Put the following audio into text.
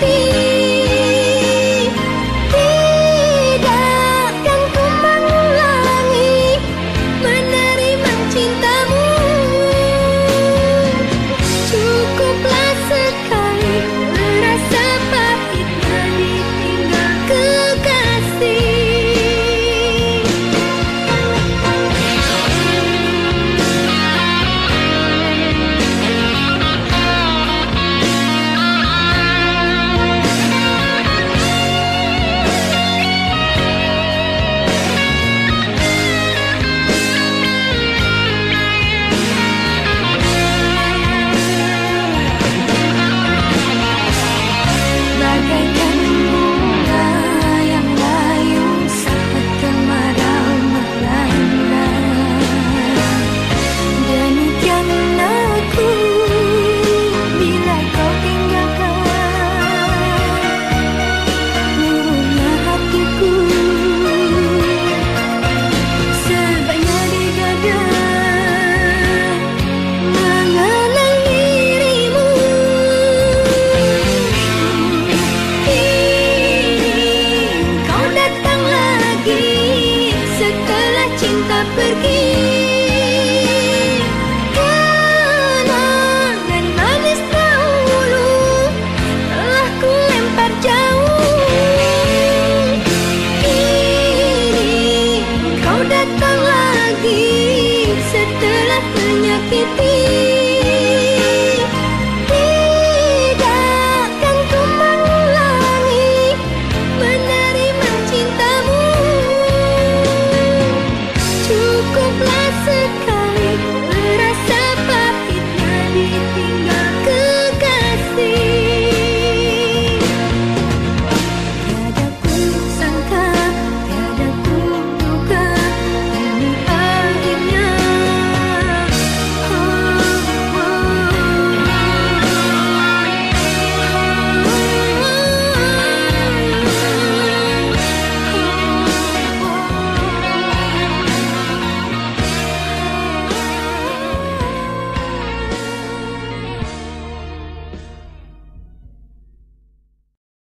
be menyakiti